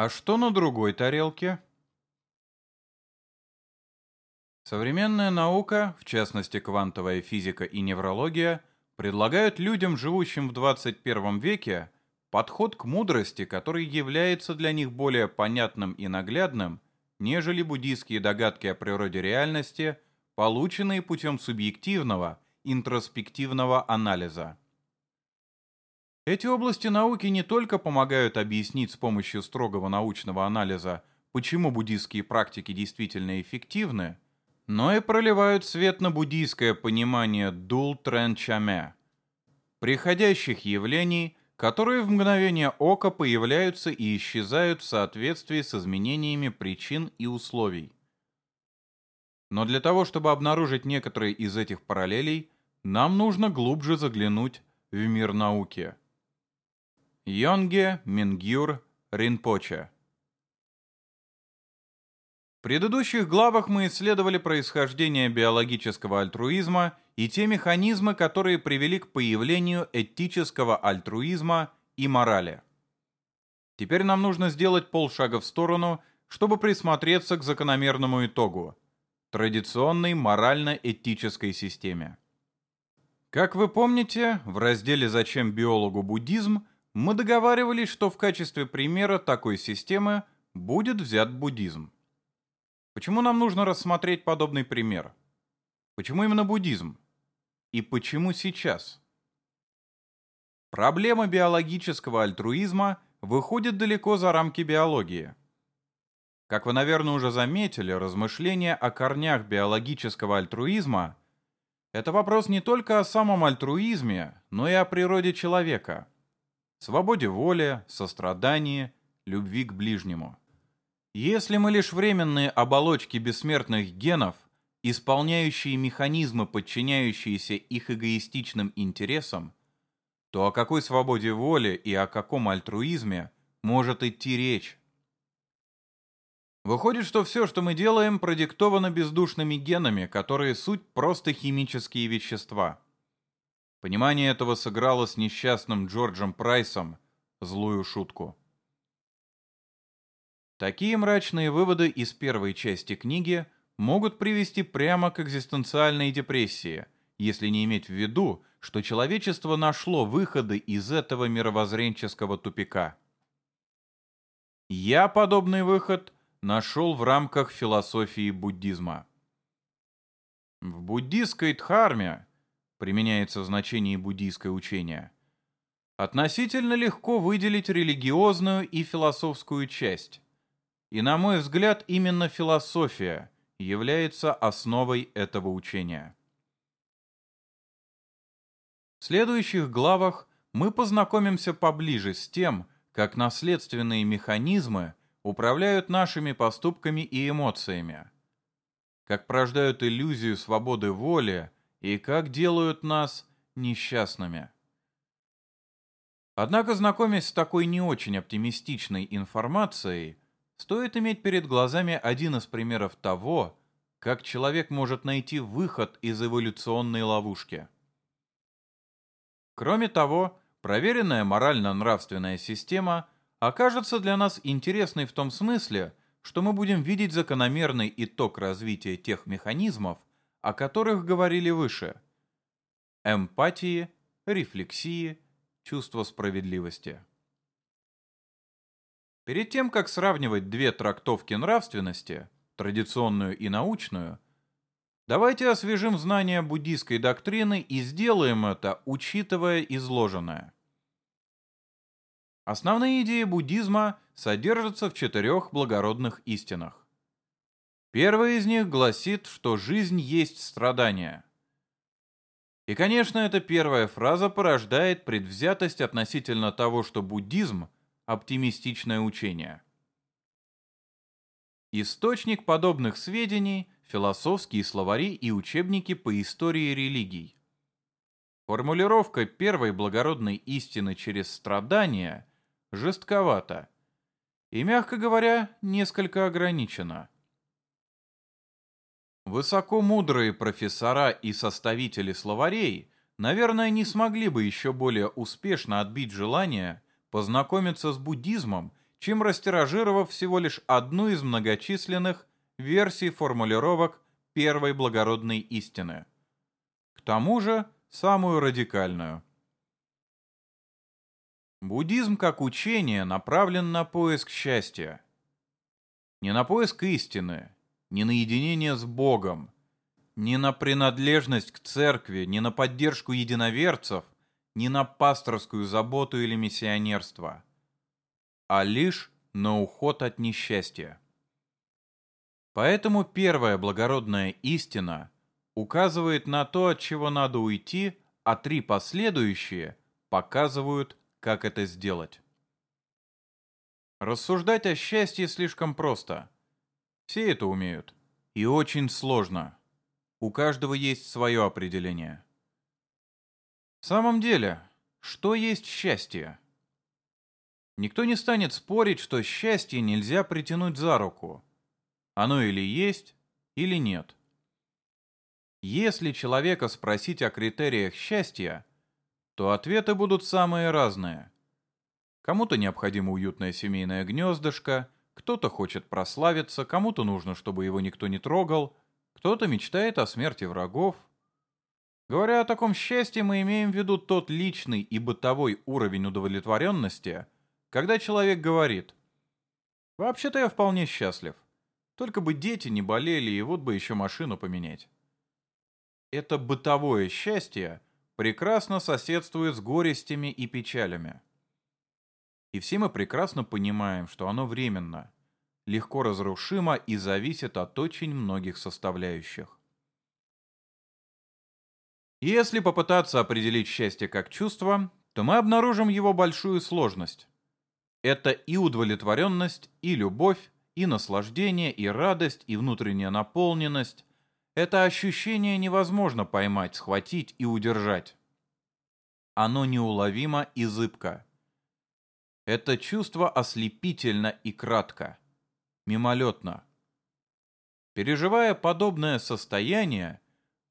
А что на другой тарелке? Современная наука, в частности квантовая физика и неврология, предлагают людям, живущим в 21 веке, подход к мудрости, который является для них более понятным и наглядным, нежели буддийские догадки о природе реальности, полученные путем субъективного, интроспективного анализа. Эти области науки не только помогают объяснить с помощью строгого научного анализа, почему буддийские практики действительно эффективны, но и проливают свет на буддийское понимание дул трен чаме, приходящих явлений, которые в мгновение ока появляются и исчезают в соответствии с изменениями причин и условий. Но для того, чтобы обнаружить некоторые из этих параллелей, нам нужно глубже заглянуть в мир науки. Йонге Мингюр Ринпоче в предыдущих главах мы исследовали происхождение биологического альтруизма и те механизмы, которые привели к появлению этического альтруизма и морали. Теперь нам нужно сделать полшага в сторону, чтобы присмотреться к закономерному итогу – традиционной морально-этической системе. Как вы помните, в разделе «Зачем биологу буддизм» мы договаривались, что в качестве примера такой системы будет взят буддизм. Почему нам нужно рассмотреть подобный пример? Почему именно буддизм? И почему сейчас? Проблема биологического альтруизма выходит далеко за рамки биологии. Как вы, наверное, уже заметили, размышления о корнях биологического альтруизма – это вопрос не только о самом альтруизме, но и о природе человека, свободе воли, сострадании, любви к ближнему. Если мы лишь временные оболочки бессмертных генов, исполняющие механизмы, подчиняющиеся их эгоистичным интересам, то о какой свободе воли и о каком альтруизме может идти речь? Выходит, что все, что мы делаем, продиктовано бездушными генами, которые суть просто химические вещества. Понимание этого сыграло с несчастным Джорджем Прайсом злую шутку. Такие мрачные выводы из первой части книги могут привести прямо к экзистенциальной депрессии, если не иметь в виду, что человечество нашло выходы из этого мировоззренческого тупика. Я подобный выход нашел в рамках философии буддизма. В буддийской дхарме, применяется в значении буддийское учение, относительно легко выделить религиозную и философскую часть. И, на мой взгляд, именно философия является основой этого учения. В следующих главах мы познакомимся поближе с тем, как наследственные механизмы управляют нашими поступками и эмоциями, как порождают иллюзию свободы воли и как делают нас несчастными. Однако, знакомясь с такой не очень оптимистичной информацией, Стоит иметь перед глазами один из примеров того, как человек может найти выход из эволюционной ловушки. Кроме того, проверенная морально-нравственная система окажется для нас интересной в том смысле, что мы будем видеть закономерный итог развития тех механизмов, о которых говорили выше. Эмпатии, рефлексии, чувство справедливости. Перед тем, как сравнивать две трактовки нравственности, традиционную и научную, давайте освежим знания буддийской доктрины и сделаем это, учитывая изложенное. Основные идеи буддизма содержатся в четырех благородных истинах. Первая из них гласит, что жизнь есть страдание. И, конечно, эта первая фраза порождает предвзятость относительно того, что буддизм – оптимистичное учение. Источник подобных сведений – философские словари и учебники по истории религий. Формулировка первой благородной истины через страдания жестковата и, мягко говоря, несколько ограничена. Высокомудрые профессора и составители словарей, наверное, не смогли бы еще более успешно отбить желание – познакомиться с буддизмом, чем растиражировав всего лишь одну из многочисленных версий формулировок первой благородной истины. К тому же самую радикальную. Буддизм как учение направлен на поиск счастья. Не на поиск истины, не на единение с Богом, не на принадлежность к церкви, не на поддержку единоверцев, не на пасторскую заботу или миссионерство, а лишь на уход от несчастья. Поэтому первая благородная истина указывает на то, от чего надо уйти, а три последующие показывают, как это сделать. Рассуждать о счастье слишком просто. Все это умеют. И очень сложно. У каждого есть свое определение. В самом деле, что есть счастье? Никто не станет спорить, что счастье нельзя притянуть за руку. Оно или есть, или нет. Если человека спросить о критериях счастья, то ответы будут самые разные. Кому-то необходимо уютное семейное гнездышко, кто-то хочет прославиться, кому-то нужно, чтобы его никто не трогал, кто-то мечтает о смерти врагов. Говоря о таком счастье, мы имеем в виду тот личный и бытовой уровень удовлетворенности, когда человек говорит «Вообще-то я вполне счастлив. Только бы дети не болели, и вот бы еще машину поменять». Это бытовое счастье прекрасно соседствует с горестями и печалями. И все мы прекрасно понимаем, что оно временно, легко разрушимо и зависит от очень многих составляющих. Если попытаться определить счастье как чувство, то мы обнаружим его большую сложность. Это и удовлетворенность, и любовь, и наслаждение, и радость, и внутренняя наполненность. Это ощущение невозможно поймать, схватить и удержать. Оно неуловимо и зыбко. Это чувство ослепительно и кратко, мимолетно. Переживая подобное состояние,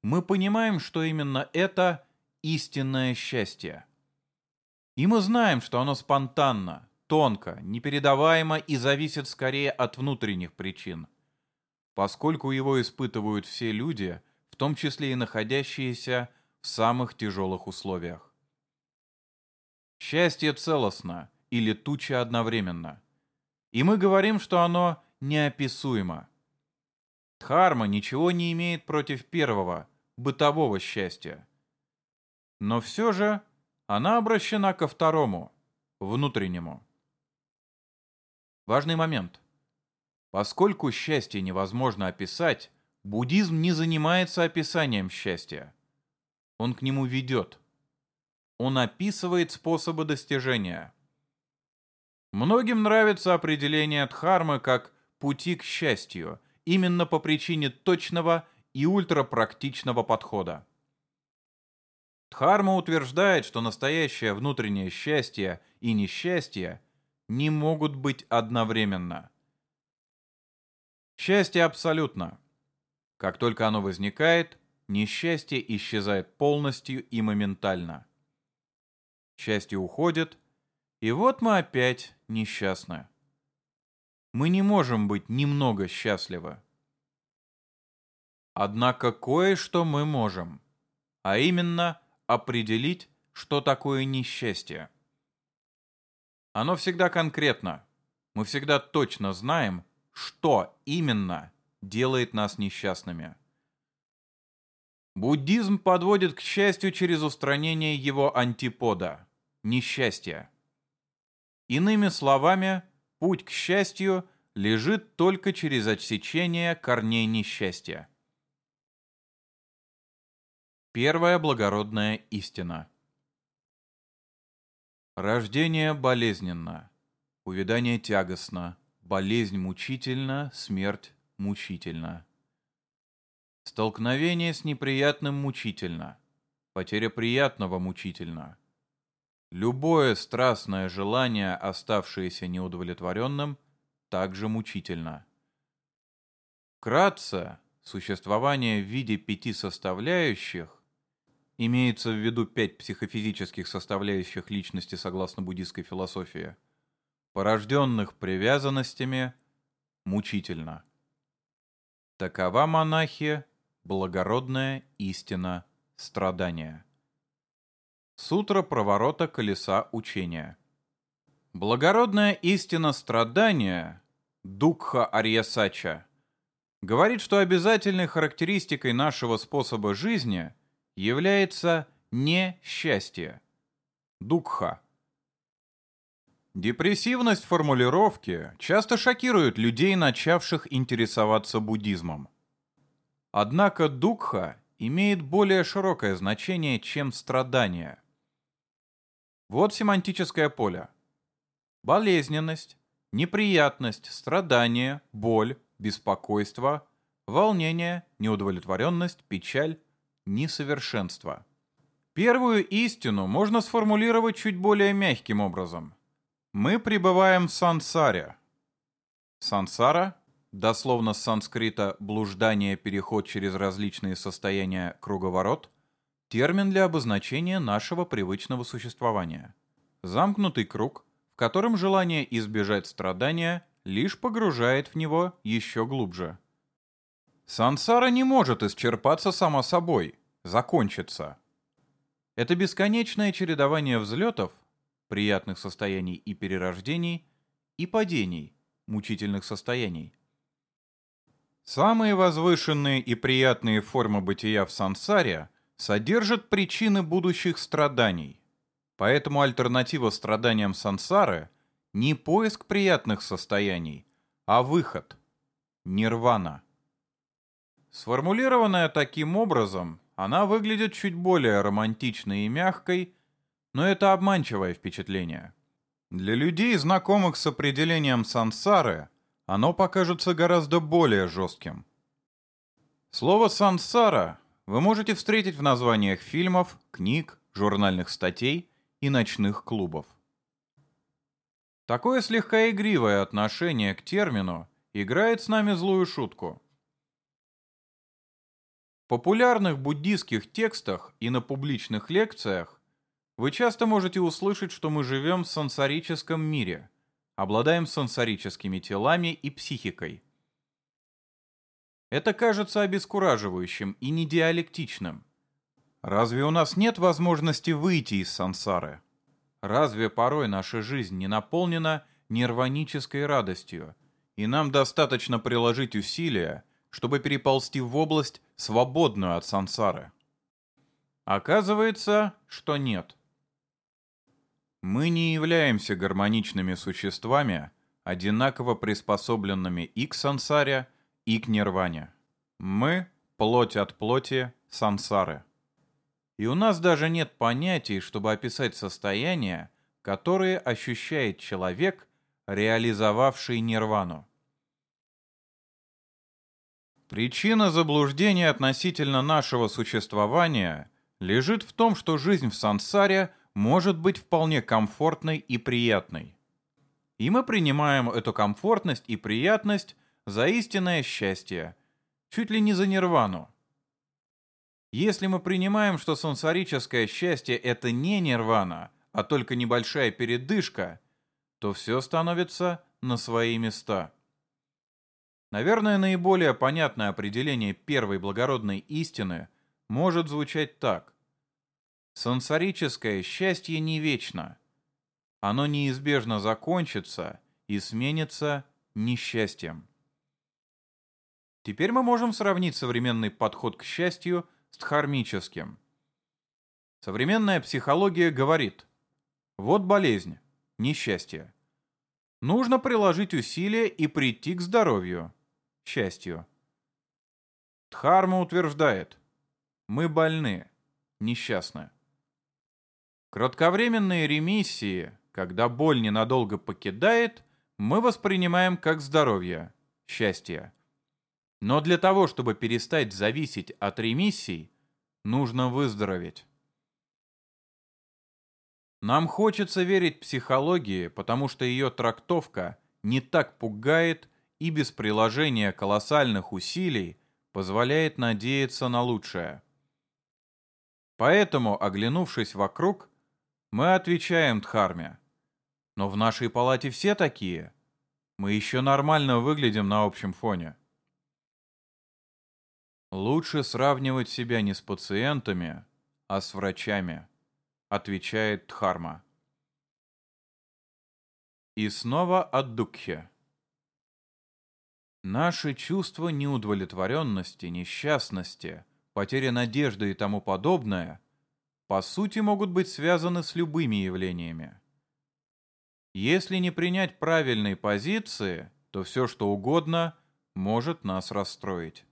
мы понимаем, что именно это истинное счастье. И мы знаем, что оно спонтанно, тонко, непередаваемо и зависит скорее от внутренних причин, поскольку его испытывают все люди, в том числе и находящиеся в самых тяжелых условиях. Счастье целостно и летуче одновременно. И мы говорим, что оно неописуемо. Дхарма ничего не имеет против первого, бытового счастья. Но все же она обращена ко второму, внутреннему. Важный момент. Поскольку счастье невозможно описать, буддизм не занимается описанием счастья. Он к нему ведет. Он описывает способы достижения. Многим нравится определение дхармы как «пути к счастью», именно по причине точного и ультрапрактичного подхода. Дхарма утверждает, что настоящее внутреннее счастье и несчастье не могут быть одновременно. Счастье абсолютно. Как только оно возникает, несчастье исчезает полностью и моментально. Счастье уходит, и вот мы опять несчастны. Мы не можем быть немного счастливы. Однако кое-что мы можем, а именно определить, что такое несчастье. Оно всегда конкретно. Мы всегда точно знаем, что именно делает нас несчастными. Буддизм подводит к счастью через устранение его антипода – несчастья. Иными словами, путь к счастью лежит только через отсечение корней несчастья. Первая благородная истина. Рождение болезненно, увядание тягостно, болезнь мучительна, смерть мучительна. Столкновение с неприятным мучительно, потеря приятного мучительно. Любое страстное желание, оставшееся неудовлетворенным, также мучительно. Вкратце, существование в виде пяти составляющих Имеется в виду пять психофизических составляющих личности согласно буддийской философии. порожденных привязанностями, мучительно. Такова монахи, благородная истина страдания. Сутра проворота колеса учения. Благородная истина страдания, Дукха Арьясача, говорит, что обязательной характеристикой нашего способа жизни является несчастье. Дукха. Депрессивность формулировки часто шокирует людей, начавших интересоваться буддизмом. Однако дукха имеет более широкое значение, чем страдание. Вот семантическое поле. Болезненность, неприятность, страдание, боль, беспокойство, волнение, неудовлетворенность, печаль, несовершенство. Первую истину можно сформулировать чуть более мягким образом. Мы пребываем в сансаре. Сансара, дословно с санскрита «блуждание, переход через различные состояния, круговорот», термин для обозначения нашего привычного существования. Замкнутый круг, в котором желание избежать страдания лишь погружает в него еще глубже. Сансара не может исчерпаться само собой, закончиться. Это бесконечное чередование взлетов, приятных состояний и перерождений, и падений, мучительных состояний. Самые возвышенные и приятные формы бытия в сансаре содержат причины будущих страданий. Поэтому альтернатива страданиям сансары – не поиск приятных состояний, а выход – нирвана. Сформулированная таким образом, она выглядит чуть более романтичной и мягкой, но это обманчивое впечатление. Для людей, знакомых с определением сансары, оно покажется гораздо более жестким. Слово «сансара» вы можете встретить в названиях фильмов, книг, журнальных статей и ночных клубов. Такое слегка игривое отношение к термину играет с нами злую шутку. В популярных буддийских текстах и на публичных лекциях вы часто можете услышать, что мы живем в сансарическом мире, обладаем сансарическими телами и психикой. Это кажется обескураживающим и недиалектичным. Разве у нас нет возможности выйти из сансары? Разве порой наша жизнь не наполнена нирванической радостью, и нам достаточно приложить усилия, чтобы переползти в область, свободную от сансары? Оказывается, что нет. Мы не являемся гармоничными существами, одинаково приспособленными и к сансаре, и к нирване. Мы – плоть от плоти сансары. И у нас даже нет понятий, чтобы описать состояние, которое ощущает человек, реализовавший нирвану. Причина заблуждения относительно нашего существования лежит в том, что жизнь в сансаре может быть вполне комфортной и приятной. И мы принимаем эту комфортность и приятность за истинное счастье, чуть ли не за нирвану. Если мы принимаем, что сансарическое счастье — это не нирвана, а только небольшая передышка, то все становится на свои места. Наверное, наиболее понятное определение первой благородной истины может звучать так. Сансарическое счастье не вечно. Оно неизбежно закончится и сменится несчастьем. Теперь мы можем сравнить современный подход к счастью с дхармическим. Современная психология говорит, вот болезнь, несчастье. Нужно приложить усилия и прийти к здоровью, счастью. Дхарма утверждает, мы больны, несчастны. Кратковременные ремиссии, когда боль ненадолго покидает, мы воспринимаем как здоровье, счастье. Но для того, чтобы перестать зависеть от ремиссий, нужно выздороветь. Нам хочется верить психологии, потому что ее трактовка не так пугает и без приложения колоссальных усилий позволяет надеяться на лучшее. Поэтому, оглянувшись вокруг, мы отвечаем Дхарме. Но в нашей палате все такие. Мы еще нормально выглядим на общем фоне. Лучше сравнивать себя не с пациентами, а с врачами, отвечает Дхарма. И снова от Дукхе. Наши чувства неудовлетворенности, несчастности, потери надежды и тому подобное по сути могут быть связаны с любыми явлениями. Если не принять правильной позиции, то все что угодно может нас расстроить.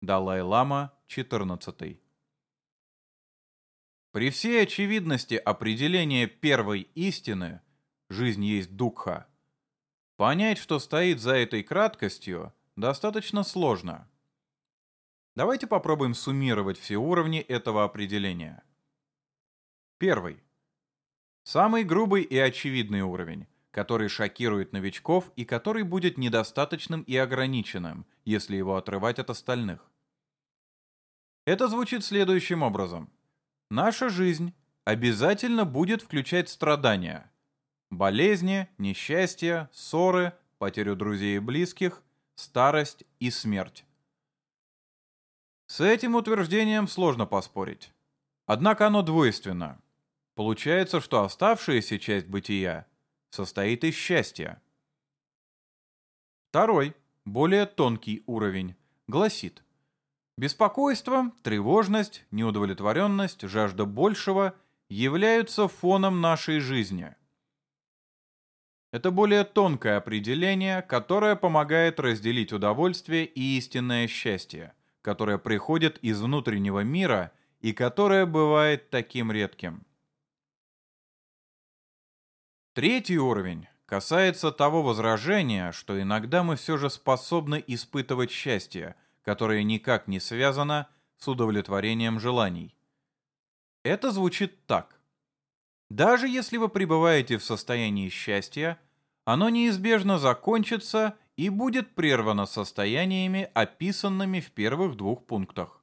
Далай-лама, 14. При всей очевидности определения первой истины «жизнь есть дукха» понять, что стоит за этой краткостью, достаточно сложно. Давайте попробуем суммировать все уровни этого определения. Первый. Самый грубый и очевидный уровень – который шокирует новичков и который будет недостаточным и ограниченным, если его отрывать от остальных. Это звучит следующим образом. Наша жизнь обязательно будет включать страдания. Болезни, несчастья, ссоры, потерю друзей и близких, старость и смерть. С этим утверждением сложно поспорить. Однако оно двойственно. Получается, что оставшаяся часть бытия состоит из счастья. Второй, более тонкий уровень, гласит Беспокойство, тревожность, неудовлетворенность, жажда большего являются фоном нашей жизни. Это более тонкое определение, которое помогает разделить удовольствие и истинное счастье, которое приходит из внутреннего мира и которое бывает таким редким. Третий уровень касается того возражения, что иногда мы все же способны испытывать счастье, которое никак не связано с удовлетворением желаний. Это звучит так. Даже если вы пребываете в состоянии счастья, оно неизбежно закончится и будет прервано состояниями, описанными в первых двух пунктах.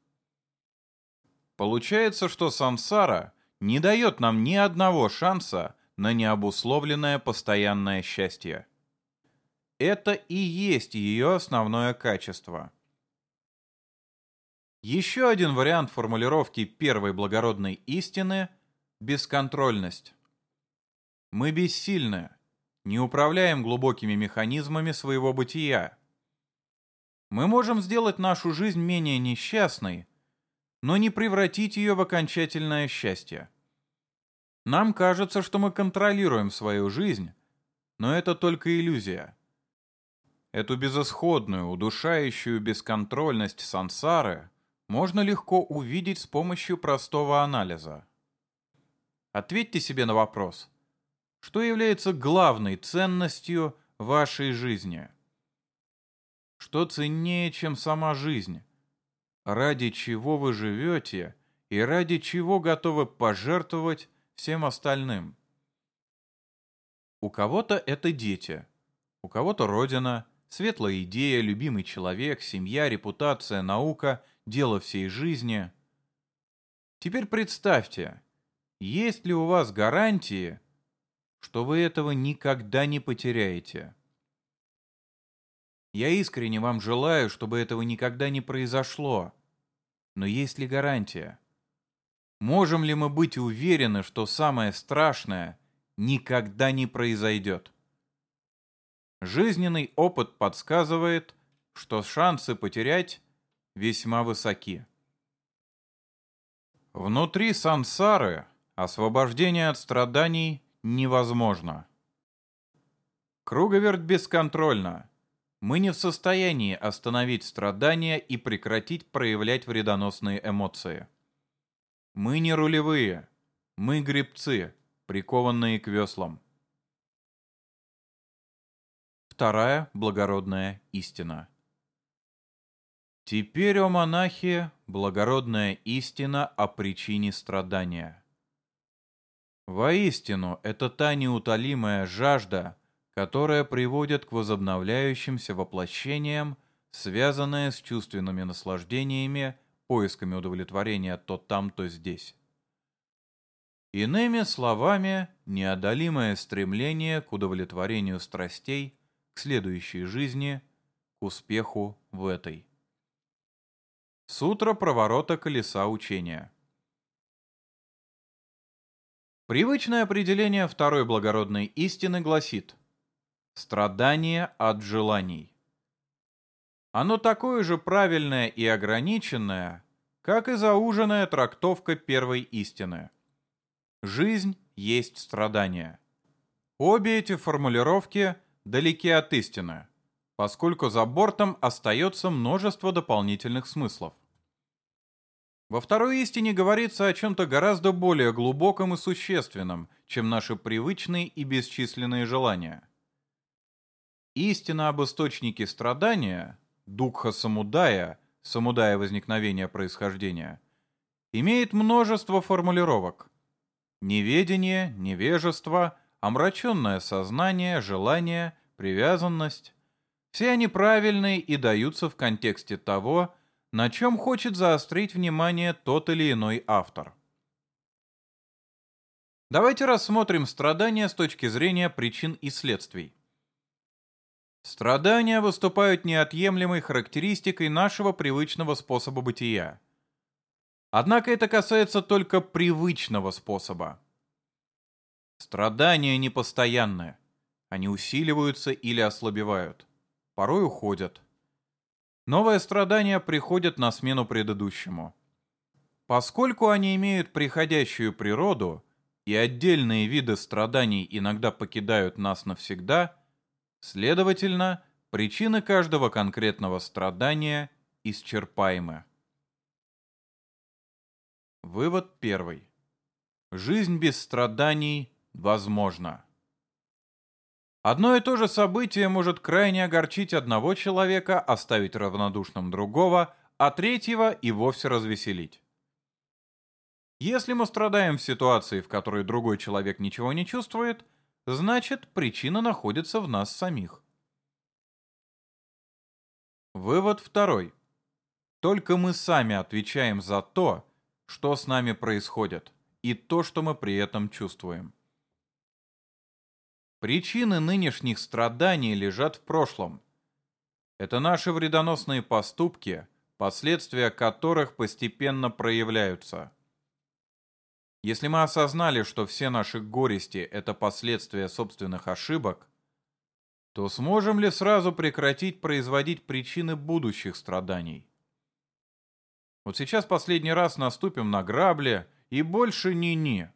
Получается, что сансара не дает нам ни одного шанса на необусловленное постоянное счастье. Это и есть ее основное качество. Еще один вариант формулировки первой благородной истины – бесконтрольность. Мы бессильны, не управляем глубокими механизмами своего бытия. Мы можем сделать нашу жизнь менее несчастной, но не превратить ее в окончательное счастье. Нам кажется, что мы контролируем свою жизнь, но это только иллюзия. Эту безысходную, удушающую бесконтрольность сансары можно легко увидеть с помощью простого анализа. Ответьте себе на вопрос, что является главной ценностью вашей жизни? Что ценнее, чем сама жизнь? Ради чего вы живете и ради чего готовы пожертвовать всем остальным. У кого-то это дети, у кого-то родина, светлая идея, любимый человек, семья, репутация, наука, дело всей жизни. Теперь представьте, есть ли у вас гарантии, что вы этого никогда не потеряете? Я искренне вам желаю, чтобы этого никогда не произошло. Но есть ли гарантия? Можем ли мы быть уверены, что самое страшное никогда не произойдет? Жизненный опыт подсказывает, что шансы потерять весьма высоки. Внутри сансары освобождение от страданий невозможно. Круговерть бесконтрольна. Мы не в состоянии остановить страдания и прекратить проявлять вредоносные эмоции. Мы не рулевые, мы гребцы, прикованные к веслам. Вторая благородная истина. Теперь, о монахи, благородная истина о причине страдания. Воистину, это та неутолимая жажда, которая приводит к возобновляющимся воплощениям, связанная с чувственными наслаждениями, поисками удовлетворения то там, то здесь. Иными словами, неодолимое стремление к удовлетворению страстей, к следующей жизни, к успеху в этой. Сутра проворота колеса учения. Привычное определение второй благородной истины гласит «страдание от желаний». Оно такое же правильное и ограниченное, как и зауженная трактовка первой истины. Жизнь есть страдание. Обе эти формулировки далеки от истины, поскольку за бортом остается множество дополнительных смыслов. Во второй истине говорится о чем-то гораздо более глубоком и существенном, чем наши привычные и бесчисленные желания. Истина об источнике страдания, духа самудая, самудая возникновения происхождения, имеет множество формулировок. Неведение, невежество, омраченное сознание, желание, привязанность – все они правильные и даются в контексте того, на чем хочет заострить внимание тот или иной автор. Давайте рассмотрим страдания с точки зрения причин и следствий. Страдания выступают неотъемлемой характеристикой нашего привычного способа бытия. Однако это касается только привычного способа. Страдания непостоянны. Они усиливаются или ослабевают. Порой уходят. Новые страдания приходят на смену предыдущему. Поскольку они имеют приходящую природу, и отдельные виды страданий иногда покидают нас навсегда, следовательно, причины каждого конкретного страдания исчерпаемы. Вывод первый. Жизнь без страданий возможна. Одно и то же событие может крайне огорчить одного человека, оставить равнодушным другого, а третьего и вовсе развеселить. Если мы страдаем в ситуации, в которой другой человек ничего не чувствует, значит, причина находится в нас самих. Вывод второй. Только мы сами отвечаем за то, что с нами происходит, и то, что мы при этом чувствуем. Причины нынешних страданий лежат в прошлом. Это наши вредоносные поступки, последствия которых постепенно проявляются. Если мы осознали, что все наши горести – это последствия собственных ошибок, то сможем ли сразу прекратить производить причины будущих страданий? Вот сейчас последний раз наступим на грабли и больше ни-ни.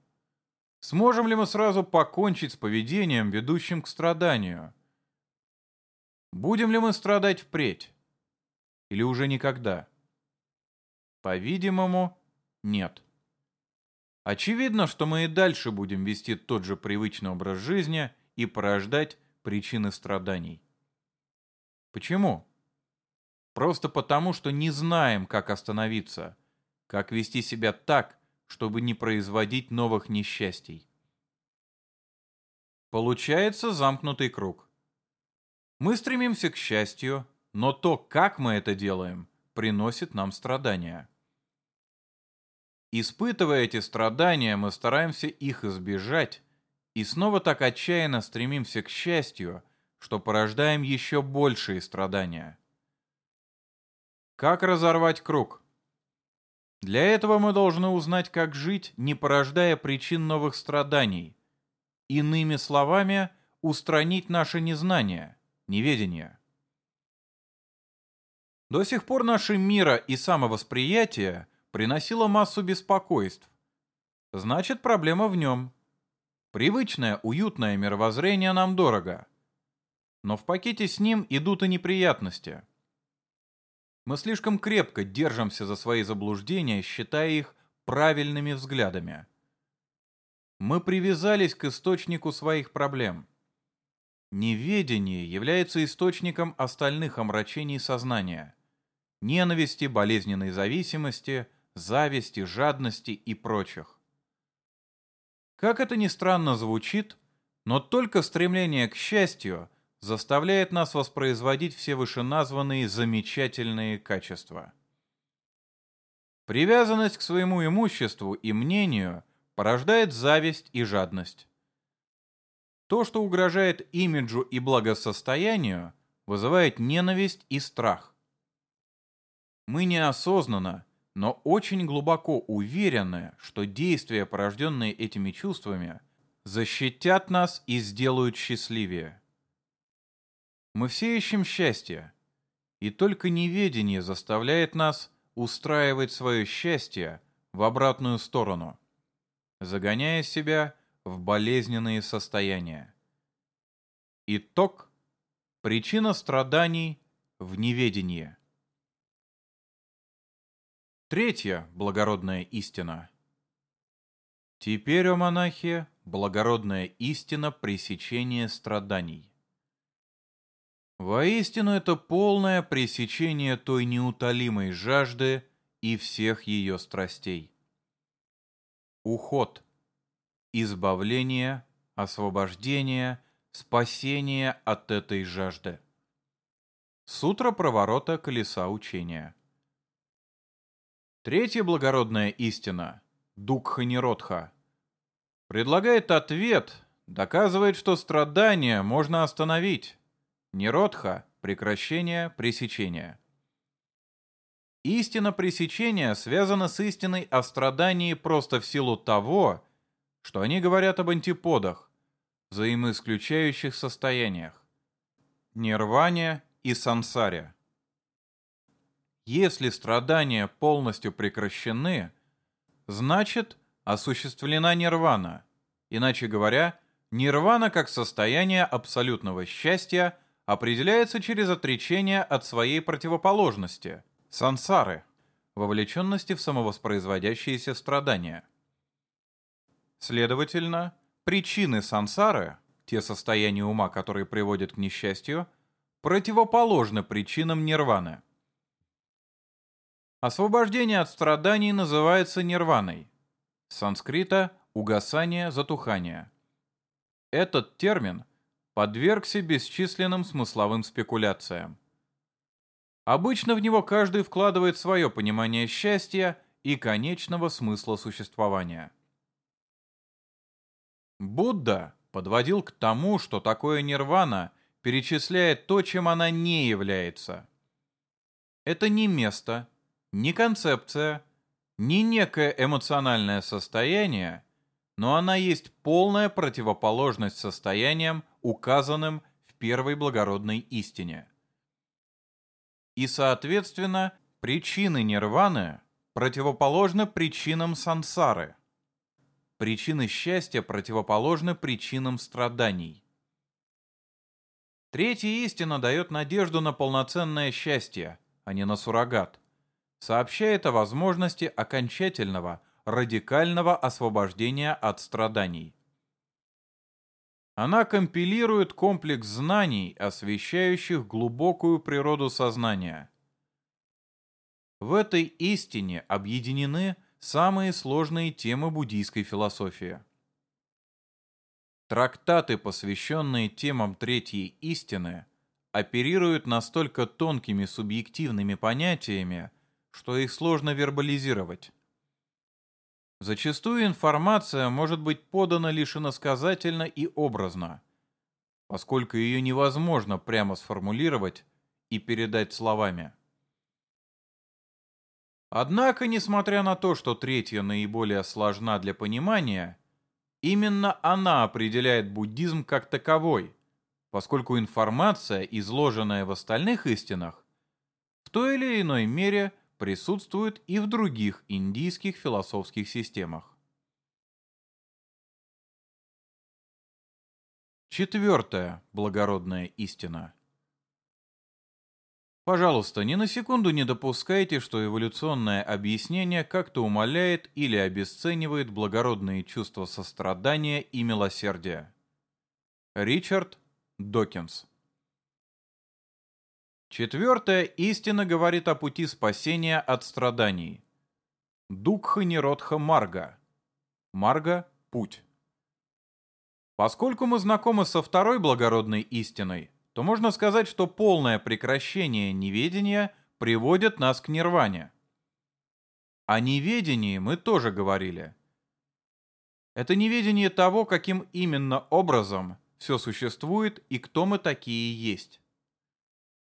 Сможем ли мы сразу покончить с поведением, ведущим к страданию? Будем ли мы страдать впредь? Или уже никогда? По-видимому, нет. Очевидно, что мы и дальше будем вести тот же привычный образ жизни и порождать причины страданий. Почему? Просто потому, что не знаем, как остановиться, как вести себя так, чтобы не производить новых несчастий. Получается замкнутый круг. Мы стремимся к счастью, но то, как мы это делаем, приносит нам страдания. Испытывая эти страдания, мы стараемся их избежать и снова так отчаянно стремимся к счастью, что порождаем еще большие страдания. Как разорвать круг? Для этого мы должны узнать, как жить, не порождая причин новых страданий. Иными словами, устранить наше незнание, неведение. До сих пор наше мира и самовосприятие приносило массу беспокойств. Значит, проблема в нем. Привычное, уютное мировоззрение нам дорого. Но в пакете с ним идут и неприятности. Мы слишком крепко держимся за свои заблуждения, считая их правильными взглядами. Мы привязались к источнику своих проблем. Неведение является источником остальных омрачений сознания. Ненависти, болезненной зависимости, зависти, жадности и прочих. Как это ни странно звучит, но только стремление к счастью – заставляет нас воспроизводить все вышеназванные замечательные качества. Привязанность к своему имуществу и мнению порождает зависть и жадность. То, что угрожает имиджу и благосостоянию, вызывает ненависть и страх. Мы неосознанно, но очень глубоко уверены, что действия, порожденные этими чувствами, защитят нас и сделают счастливее. Мы все ищем счастье, и только неведение заставляет нас устраивать свое счастье в обратную сторону, загоняя себя в болезненные состояния. Итог – причина страданий в неведении. Третья благородная истина. Теперь, о монахе, благородная истина пресечения страданий. Воистину это полное пресечение той неутолимой жажды и всех ее страстей. Уход, избавление, освобождение, спасение от этой жажды. Сутра проворота колеса учения. Третья благородная истина, Дукха Ниродха, предлагает ответ, доказывает, что страдания можно остановить, Ниродха – прекращение, пресечение. Истина пресечения связана с истиной о страдании просто в силу того, что они говорят об антиподах, взаимоисключающих состояниях, нирване и сансаре. Если страдания полностью прекращены, значит осуществлена нирвана, иначе говоря, нирвана как состояние абсолютного счастья – определяется через отречение от своей противоположности – сансары, вовлеченности в самовоспроизводящиеся страдания. Следовательно, причины сансары, те состояния ума, которые приводят к несчастью, противоположны причинам нирваны. Освобождение от страданий называется нирваной. С санскрита – угасание, затухание. Этот термин подвергся бесчисленным смысловым спекуляциям. Обычно в него каждый вкладывает свое понимание счастья и конечного смысла существования. Будда подводил к тому, что такое нирвана перечисляет то, чем она не является. Это не место, не концепция, не некое эмоциональное состояние, но она есть полная противоположность состояниям, указанным в первой благородной истине. И, соответственно, причины нирваны противоположны причинам сансары. Причины счастья противоположны причинам страданий. Третья истина дает надежду на полноценное счастье, а не на суррогат. Сообщает о возможности окончательного, радикального освобождения от страданий. Она компилирует комплекс знаний, освещающих глубокую природу сознания. В этой истине объединены самые сложные темы буддийской философии. Трактаты, посвященные темам третьей истины, оперируют настолько тонкими субъективными понятиями, что их сложно вербализировать. Зачастую информация может быть подана лишь иносказательно и образно, поскольку ее невозможно прямо сформулировать и передать словами. Однако, несмотря на то, что третья наиболее сложна для понимания, именно она определяет буддизм как таковой, поскольку информация, изложенная в остальных истинах, в той или иной мере присутствует и в других индийских философских системах. Четвертая благородная истина. Пожалуйста, ни на секунду не допускайте, что эволюционное объяснение как-то умаляет или обесценивает благородные чувства сострадания и милосердия. Ричард Докинс Четвертая истина говорит о пути спасения от страданий. Дукха Ниродха Марга. Марга – путь. Поскольку мы знакомы со второй благородной истиной, то можно сказать, что полное прекращение неведения приводит нас к нирване. О неведении мы тоже говорили. Это неведение того, каким именно образом все существует и кто мы такие есть.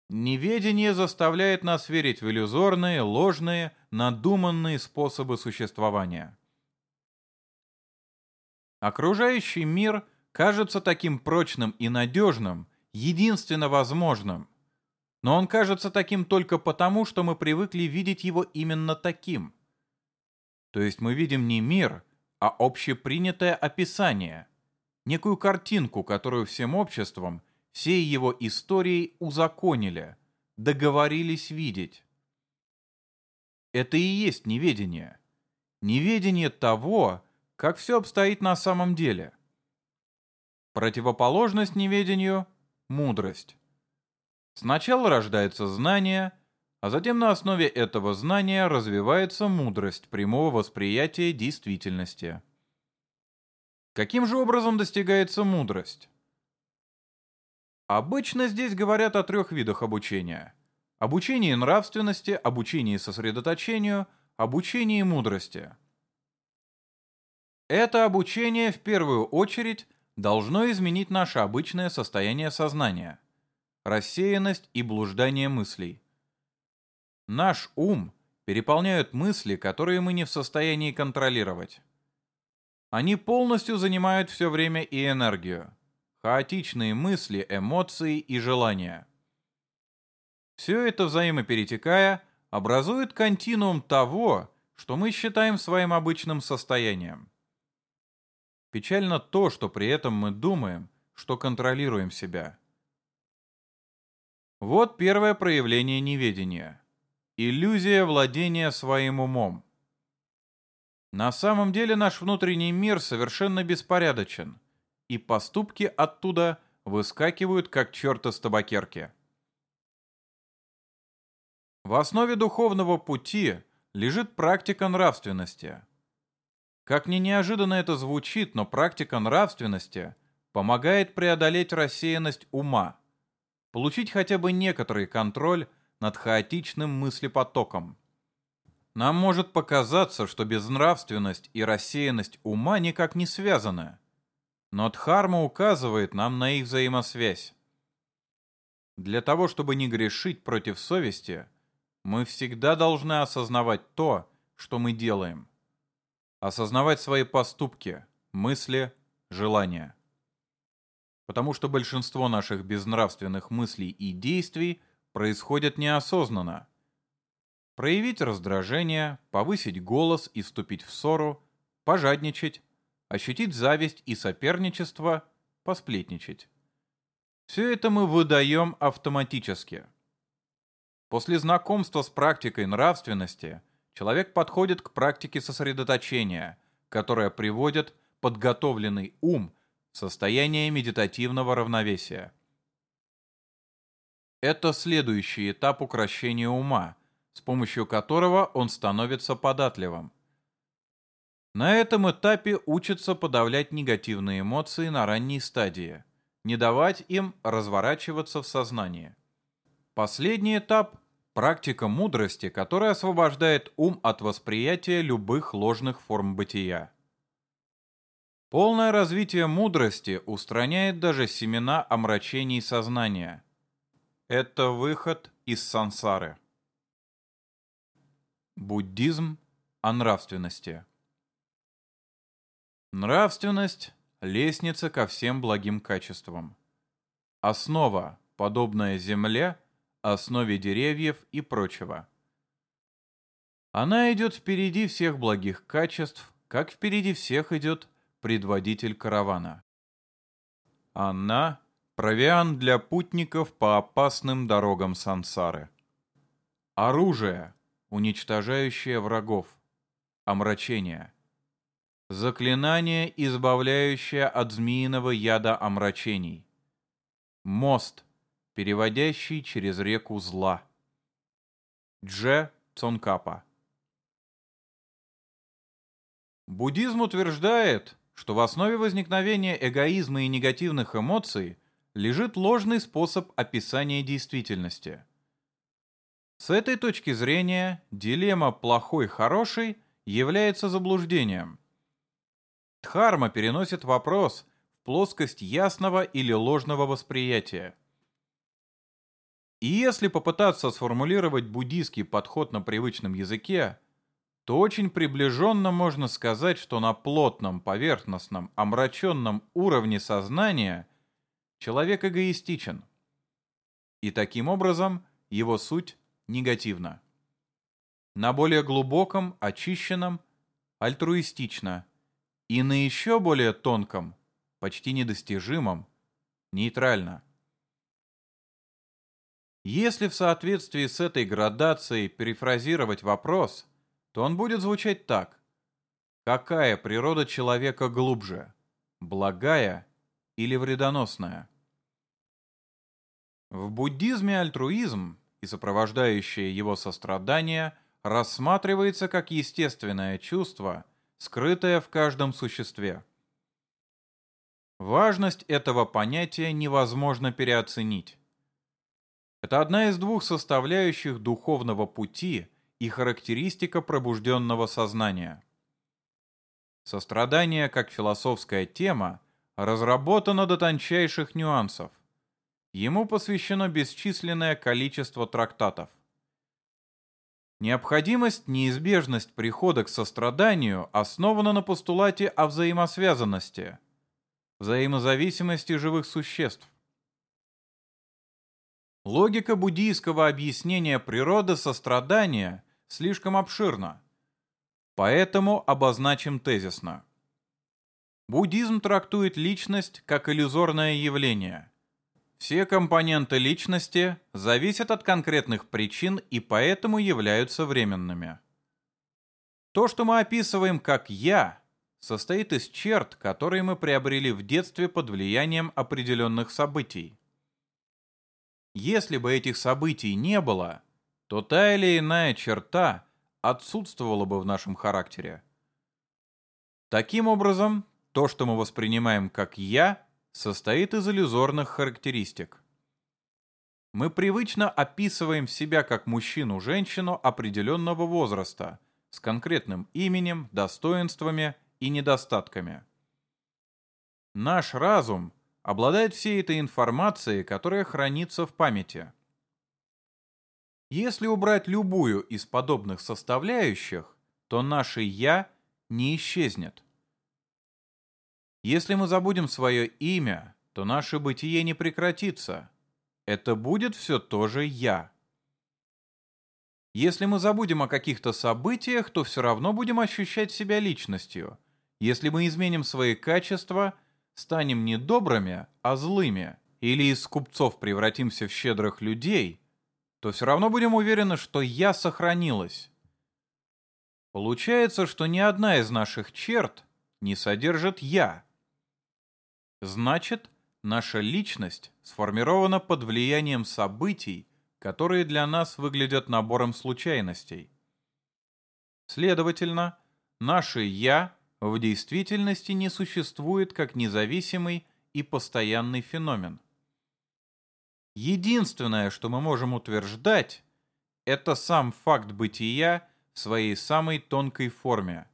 Неведение заставляет нас верить в иллюзорные, ложные, надуманные способы существования. Окружающий мир кажется таким прочным и надежным, единственно возможным. Но он кажется таким только потому, что мы привыкли видеть его именно таким. То есть мы видим не мир, а общепринятое описание, некую картинку, которую всем обществом, всей его историей узаконили, договорились видеть. Это и есть неведение. Неведение того, как все обстоит на самом деле. Противоположность неведению – мудрость. Сначала рождается знание, а затем на основе этого знания развивается мудрость прямого восприятия действительности. Каким же образом достигается мудрость? Обычно здесь говорят о трех видах обучения. Обучении нравственности, обучении сосредоточению, обучении мудрости. Это обучение в первую очередь должно изменить наше обычное состояние сознания, рассеянность и блуждание мыслей. Наш ум переполняют мысли, которые мы не в состоянии контролировать. Они полностью занимают все время и энергию. Хаотичные мысли, эмоции и желания. Все это взаимоперетекая, образует континуум того, что мы считаем своим обычным состоянием. Печально то, что при этом мы думаем, что контролируем себя. Вот первое проявление неведения. Иллюзия владения своим умом. На самом деле наш внутренний мир совершенно беспорядочен, и поступки оттуда выскакивают как черт из табакерки. В основе духовного пути лежит практика нравственности – как ни неожиданно это звучит, но практика нравственности помогает преодолеть рассеянность ума, получить хотя бы некоторый контроль над хаотичным мыслепотоком. Нам может показаться, что безнравственность и рассеянность ума никак не связаны, но Дхарма указывает нам на их взаимосвязь. Для того, чтобы не грешить против совести, мы всегда должны осознавать то, что мы делаем – осознавать свои поступки, мысли, желания. Потому что большинство наших безнравственных мыслей и действий происходят неосознанно. Проявить раздражение, повысить голос и вступить в ссору, пожадничать, ощутить зависть и соперничество, посплетничать. Все это мы выдаем автоматически. После знакомства с практикой нравственности – человек подходит к практике сосредоточения, которая приводит подготовленный ум в состояние медитативного равновесия. Это следующий этап укрощения ума, с помощью которого он становится податливым. На этом этапе учатся подавлять негативные эмоции на ранней стадии, не давать им разворачиваться в сознании. Последний этап Практика мудрости, которая освобождает ум от восприятия любых ложных форм бытия. Полное развитие мудрости устраняет даже семена омрачений сознания. Это выход из сансары. Буддизм о нравственности. Нравственность – лестница ко всем благим качествам. Основа, подобная земле – основе деревьев и прочего. Она идет впереди всех благих качеств, как впереди всех идет предводитель каравана. Она – провиант для путников по опасным дорогам сансары. Оружие, уничтожающее врагов. Омрачение. Заклинание, избавляющее от змеиного яда омрачений. Мост, переводящий через реку зла. Дже Цонкапа Буддизм утверждает, что в основе возникновения эгоизма и негативных эмоций лежит ложный способ описания действительности. С этой точки зрения дилемма «плохой-хороший» является заблуждением. Дхарма переносит вопрос в плоскость ясного или ложного восприятия. И если попытаться сформулировать буддийский подход на привычном языке, то очень приближенно можно сказать, что на плотном, поверхностном, омраченном уровне сознания человек эгоистичен. И таким образом его суть негативна. На более глубоком, очищенном, альтруистично. И на еще более тонком, почти недостижимом, нейтрально. Если в соответствии с этой градацией перефразировать вопрос, то он будет звучать так. Какая природа человека глубже? Благая или вредоносная? В буддизме альтруизм и сопровождающее его сострадание рассматривается как естественное чувство, скрытое в каждом существе. Важность этого понятия невозможно переоценить. Это одна из двух составляющих духовного пути и характеристика пробужденного сознания. Сострадание как философская тема разработано до тончайших нюансов. Ему посвящено бесчисленное количество трактатов. Необходимость, неизбежность прихода к состраданию основана на постулате о взаимосвязанности, взаимозависимости живых существ. Логика буддийского объяснения природы сострадания слишком обширна, поэтому обозначим тезисно. Буддизм трактует личность как иллюзорное явление. Все компоненты личности зависят от конкретных причин и поэтому являются временными. То, что мы описываем как «я», состоит из черт, которые мы приобрели в детстве под влиянием определенных событий. Если бы этих событий не было, то та или иная черта отсутствовала бы в нашем характере. Таким образом, то, что мы воспринимаем как «я», состоит из иллюзорных характеристик. Мы привычно описываем себя как мужчину-женщину определенного возраста с конкретным именем, достоинствами и недостатками. Наш разум обладает всей этой информацией, которая хранится в памяти. Если убрать любую из подобных составляющих, то наше «я» не исчезнет. Если мы забудем свое имя, то наше бытие не прекратится. Это будет все то же «я». Если мы забудем о каких-то событиях, то все равно будем ощущать себя личностью. Если мы изменим свои качества – станем не добрыми, а злыми, или из купцов превратимся в щедрых людей, то все равно будем уверены, что «я» сохранилась. Получается, что ни одна из наших черт не содержит «я». Значит, наша личность сформирована под влиянием событий, которые для нас выглядят набором случайностей. Следовательно, наше «я» в действительности не существует как независимый и постоянный феномен. Единственное, что мы можем утверждать, это сам факт бытия в своей самой тонкой форме,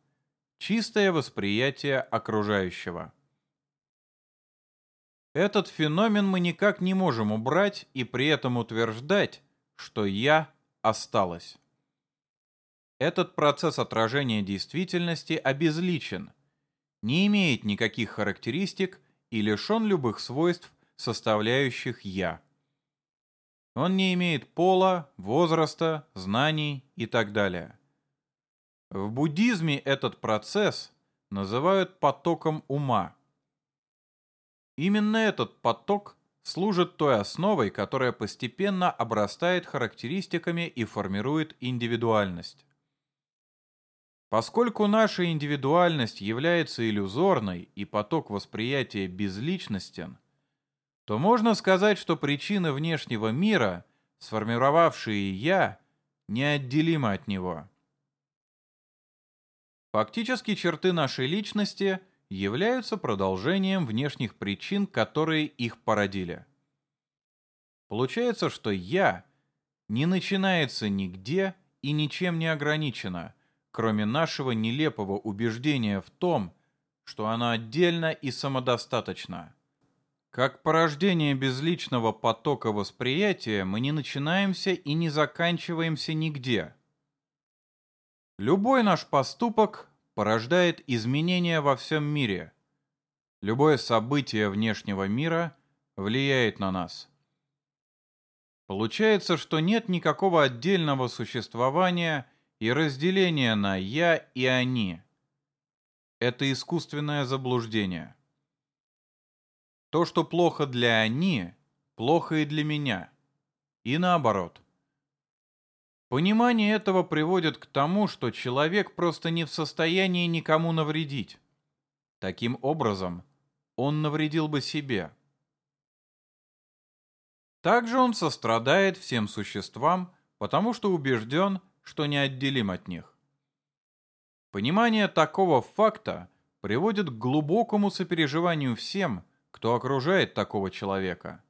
чистое восприятие окружающего. Этот феномен мы никак не можем убрать и при этом утверждать, что «я» осталось. Этот процесс отражения действительности обезличен, не имеет никаких характеристик и лишен любых свойств, составляющих «я». Он не имеет пола, возраста, знаний и так далее. В буддизме этот процесс называют потоком ума. Именно этот поток служит той основой, которая постепенно обрастает характеристиками и формирует индивидуальность. Поскольку наша индивидуальность является иллюзорной и поток восприятия безличностен, то можно сказать, что причины внешнего мира, сформировавшие «я», неотделимы от него. Фактически черты нашей личности являются продолжением внешних причин, которые их породили. Получается, что «я» не начинается нигде и ничем не ограничено – кроме нашего нелепого убеждения в том, что она отдельно и самодостаточна. Как порождение безличного потока восприятия мы не начинаемся и не заканчиваемся нигде. Любой наш поступок порождает изменения во всем мире. Любое событие внешнего мира влияет на нас. Получается, что нет никакого отдельного существования и разделения на «я» и «они». Это искусственное заблуждение. То, что плохо для «они», плохо и для меня. И наоборот. Понимание этого приводит к тому, что человек просто не в состоянии никому навредить. Таким образом, он навредил бы себе. Также он сострадает всем существам, потому что убежден, что неотделим от них. Понимание такого факта приводит к глубокому сопереживанию всем, кто окружает такого человека.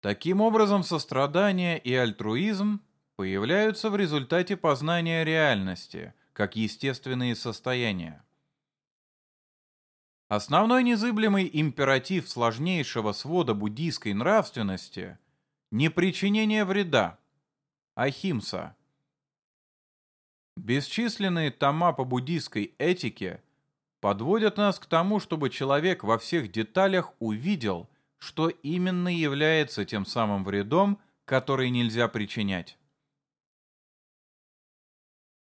Таким образом, сострадание и альтруизм появляются в результате познания реальности, как естественные состояния. Основной незыблемый императив сложнейшего свода буддийской нравственности – не причинение вреда, ахимса. Бесчисленные тома по буддийской этике подводят нас к тому, чтобы человек во всех деталях увидел, что именно является тем самым вредом, который нельзя причинять.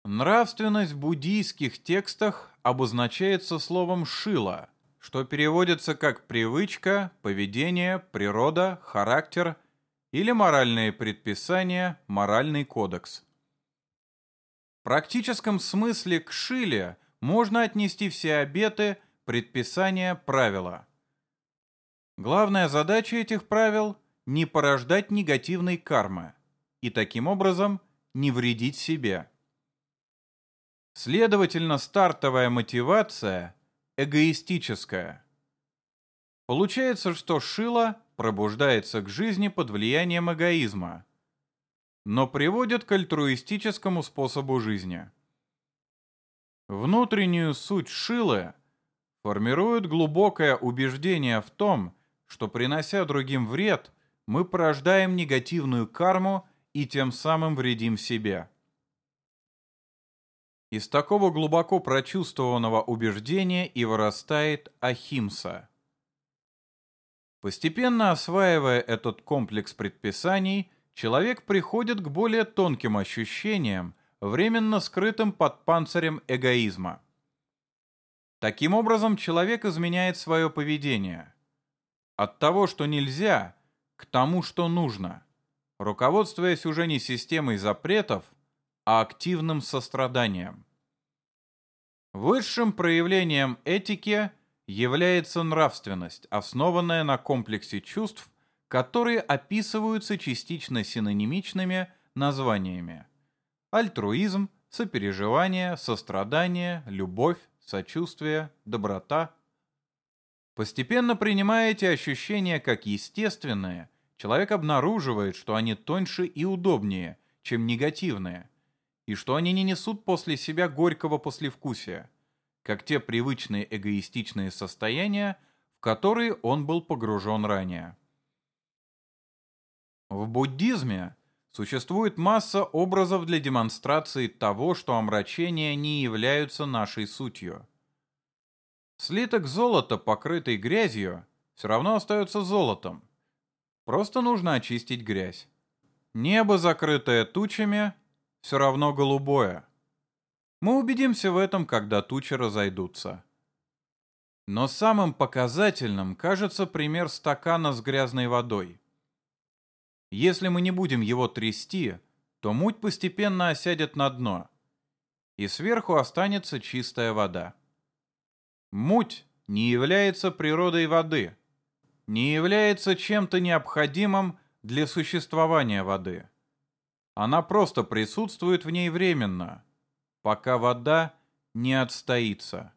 Нравственность в буддийских текстах обозначается словом «шила», что переводится как привычка, поведение, природа, характер или моральные предписания, моральный кодекс. В практическом смысле к шиле можно отнести все обеты, предписания, правила. Главная задача этих правил – не порождать негативной кармы и таким образом не вредить себе. Следовательно, стартовая мотивация эгоистическая. Получается, что Шила пробуждается к жизни под влиянием эгоизма, но приводит к альтруистическому способу жизни. Внутреннюю суть Шилы формирует глубокое убеждение в том, что принося другим вред, мы порождаем негативную карму и тем самым вредим себе. Из такого глубоко прочувствованного убеждения и вырастает ахимса. Постепенно осваивая этот комплекс предписаний, человек приходит к более тонким ощущениям, временно скрытым под панцирем эгоизма. Таким образом, человек изменяет свое поведение. От того, что нельзя, к тому, что нужно, руководствуясь уже не системой запретов, а активным состраданием. Высшим проявлением этики является нравственность, основанная на комплексе чувств, которые описываются частично синонимичными названиями. Альтруизм, сопереживание, сострадание, любовь, сочувствие, доброта. Постепенно принимая эти ощущения как естественные, человек обнаруживает, что они тоньше и удобнее, чем негативные – и что они не несут после себя горького послевкусия, как те привычные эгоистичные состояния, в которые он был погружен ранее. В буддизме существует масса образов для демонстрации того, что омрачения не являются нашей сутью. Слиток золота, покрытый грязью, все равно остается золотом. Просто нужно очистить грязь. Небо, закрытое тучами, все равно голубое. Мы убедимся в этом, когда тучи разойдутся. Но самым показательным кажется пример стакана с грязной водой. Если мы не будем его трясти, то муть постепенно осядет на дно, и сверху останется чистая вода. Муть не является природой воды, не является чем-то необходимым для существования воды. Она просто присутствует в ней временно, пока вода не отстоится.